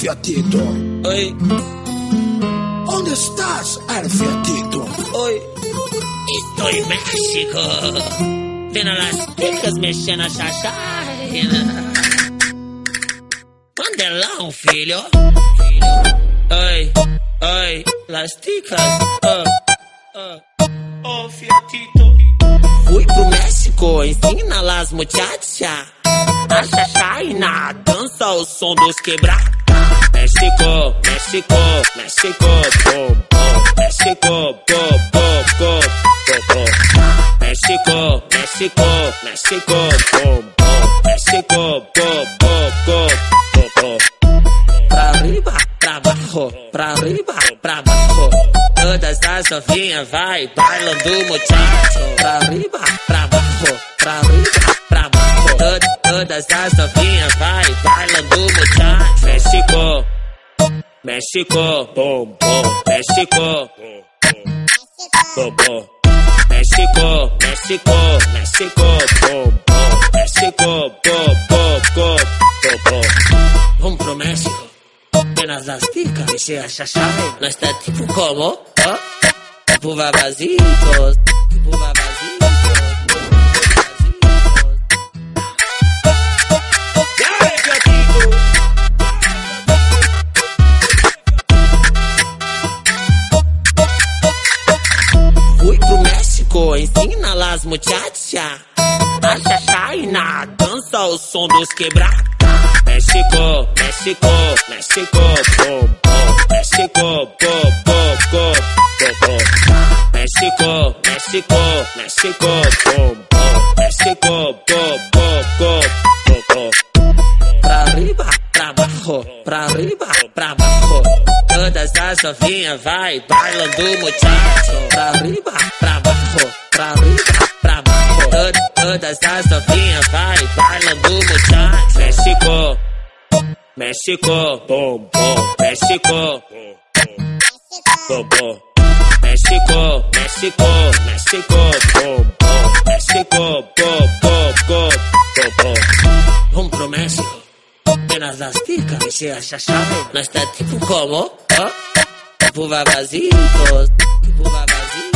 Fiatito? Oi, ¿Dónde estás, el Fiatito? oi. Estou em México. Vendo las ticas mexendo a chachina. Mandelão, filho. Oi, oi, las ticas. Oh, oh. Oh, Fiatito. Fui pro México, ensina las muchachas. A chachaina, dança o som dos quebrar. México, México, México, bom, bom. México, bom, bom, bom, bom, bom. México, México, México, bom, bom. México, bom, bom, bom, bom, bom. Pra arriba, pra abajo, pra arriba, pra abajo. Todas as novinhas vai bailando muchacho. Pra arriba, pra abajo, pra arriba, pra. Tod- todas as novinhas vai bailando México, bom, bom. México, bom, bom. México, México, México, bom, bom. México, bom, bom, bom, bom, bom. Vamos pro México. Apenas las ticas, deixei a chachai. Nós tá tipo como? Ó, tipo babazitos. Tipo babazitos. México, ensina las muchachas. A chachaina, dança o som dos quebrar. México, México, México, bom, bom. México, bom, bom, bom, bom. México, México, México, bom, bom. México, bom, bom, bom, bom, bom. Pra arriba, pra abajo, pra arriba, pra abajo. Todas as novinhas vai bailando muchacho. Pra arriba, pra abajo, pra arriba, pra abajo. Tod- todas as novinhas vai bailando muchacho. México, México, bom, bom. México, bom, bom. México, México, México, bom, bom. México, bom, bom, bom, bom. Vamos pro México. Apenas las ticas, deixei a chachai. Nós tá tipo como? Tipo babazitos. Tipo babazitos.